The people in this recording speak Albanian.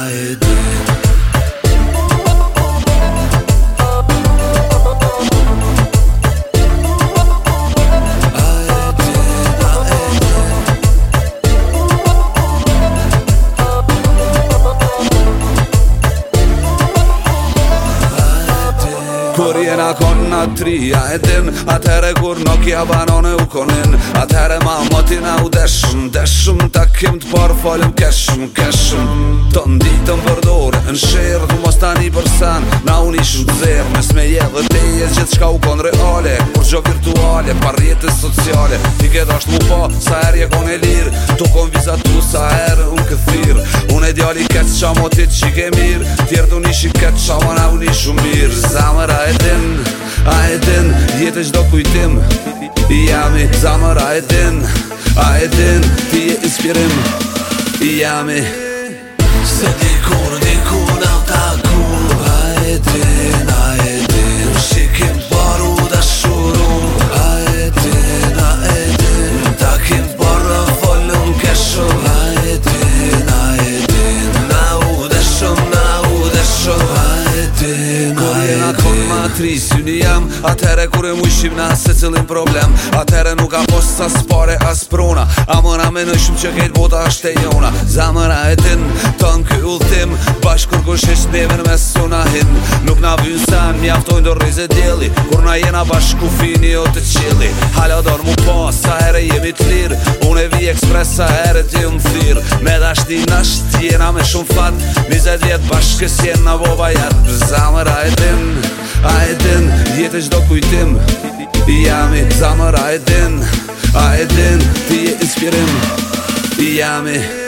I did Kur jena kon na tria e din Atere kur nuk ja banone u konin Atere ma motina u deshëm Deshëm ta kim të por falim keshëm Keshëm Të nditëm për dore në shërë Du mos tani për sen Na unë ishën të zërë Mes me je dhe te jes gjithë shka u kon reale Kur gjo virtuale Par rjetës sociale Ti këtë ashtë mu po Sa erë je kon e lirë Tu kon tu, sa erë unë këthirë Unë e djali këtë qa motit që ke mirë Tjerë du nishi këtë qa ma na unë ishën mirë Zamëra A e din, a e din, jetesh do kujtim Ja me të zamar, a e din, a e din, ti e ispjerem Ja me Se di kun, di kun, al ta a e din, a e din tri syni jam Atere kur e mujshim na se cilin problem Atere nuk a post sa spare as prona A mëra me nëshim që kejt bota është e jona Zamëra e tin, të në kjo ultim Bash kur kush e shtë me suna hin Nuk na vynë sa e mjaftojnë do rizë djeli Kur na jena bash ku fini o të qili Halador mu po sa ere jemi të lirë Une vi ekspres sa ere ti më thirë Me dashti nash, t'jena me shumë fat Mizet vjet bashkës jena vo bajat Zamëra e tin, të në kjo ideš dok уйдем Јами замара еден, а еден ти е испирен Јами